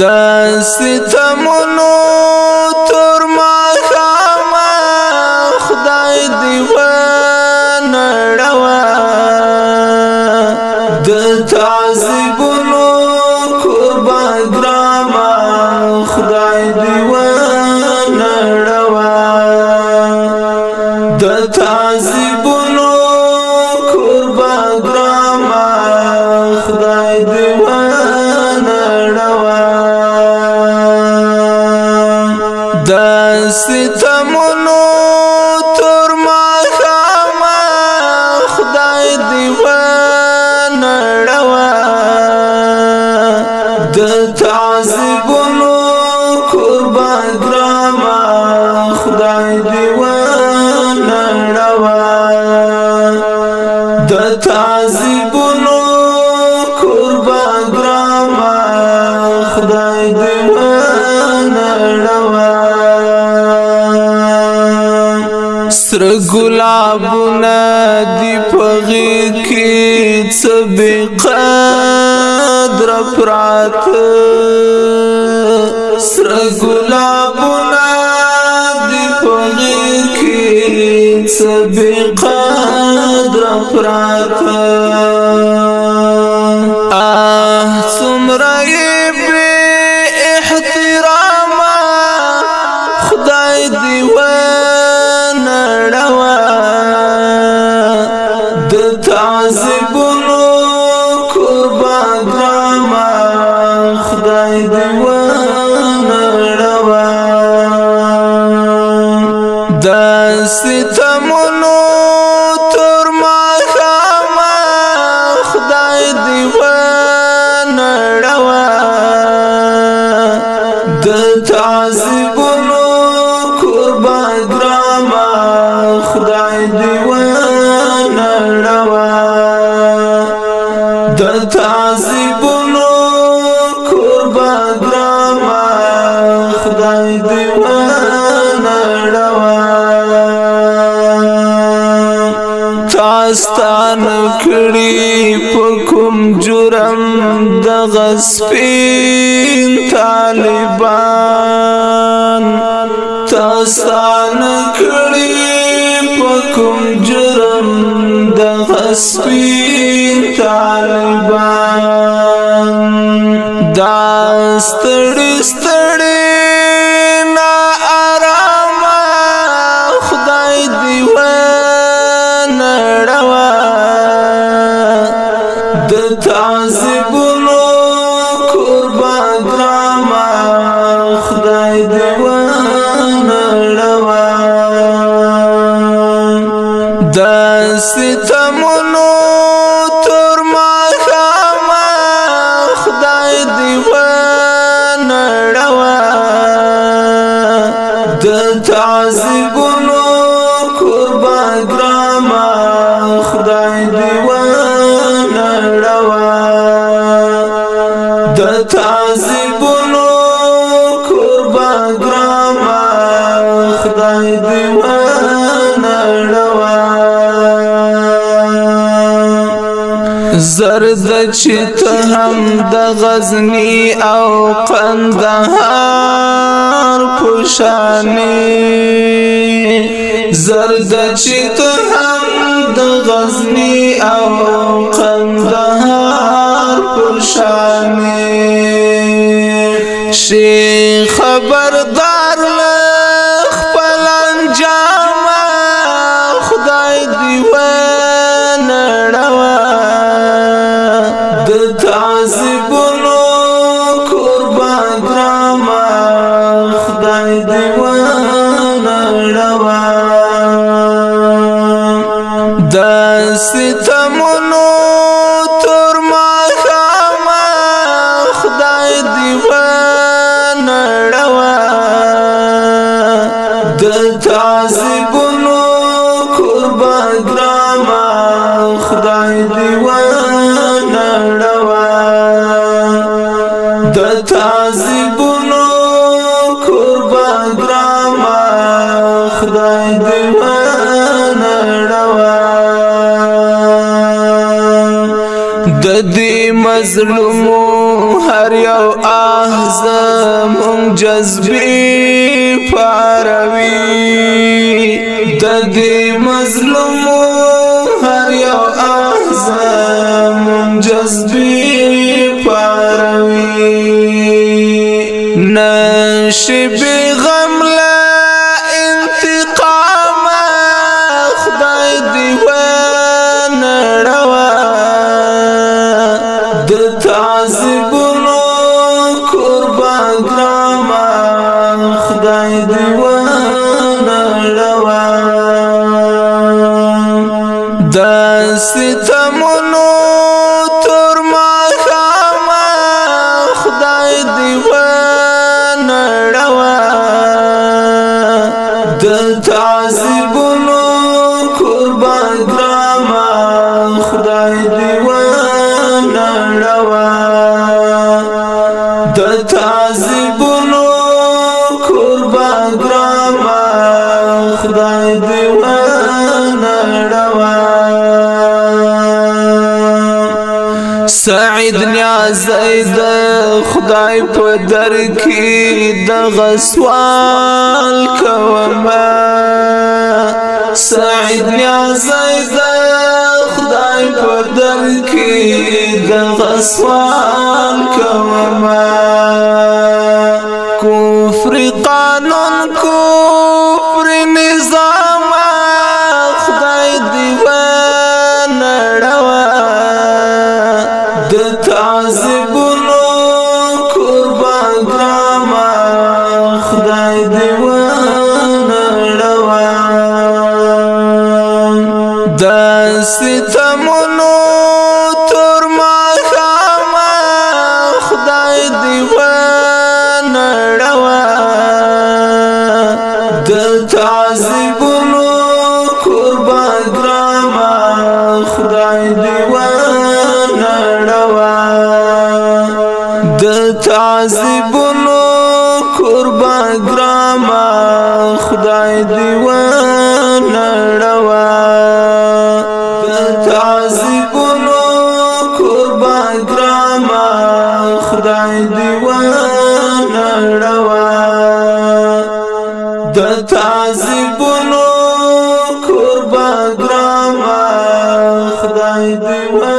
د ستمونو تر ما خام خدای دی و نړوا د تعذبونو کو بدرما خدای دی ستمونو تر ما خاما خدای دی ونړوا د تعذبونو قربان درما خدای دی سره ګلابونه دی پغې کې سبق قدر پرات سره ګلابونه دی پغې کې سبق قدر پرات آه سمرای ستمونو تور ما خاما خدای دیوان روا د تعذبونو قربا گراما خدای دیوان روا د تعذبونو کوم جرم د غسپین طالبان تاسان کړي په کوم جرم د غسپین طالبان دا ستړي ستړي تعذبونو قربان دراما خدای دیوانا روان دستی تمونو تر مخاما خدای دیوانا روان د تعذبونو قربان دراما خدای دیوانا نړوا د تعذبونو قربا ګراما خدای دې زرد چې ته هم د غزنی او قندهار پوشانی زرد چې ته هم د غزنی او قندهار پر شان شي د ستمونو تر ما خاما خدای دی ونړوا د تعذبونو قربان درما خدای دی ونړوا د دې مظلوم هر یو احزم جذبي فاروي د دې مظلوم هر یو احزم جذبي فاروي نشبي د ستمونو تر ما خاما خدای دی و نړوا د تعذبونو قربان ګراما خدای دی و نړوا د تعذبونو قربان ګراما خدای دی و زيد خداي په در کې د غسوال کوما سعید یا زید خدای په در کې د غسوال کوما د تعذبونو قربان ګراما خدای دی ونړوا د تعذبونو قربان ګراما خدای دی ونړوا د تعذبونو قربان ګرام خدای دې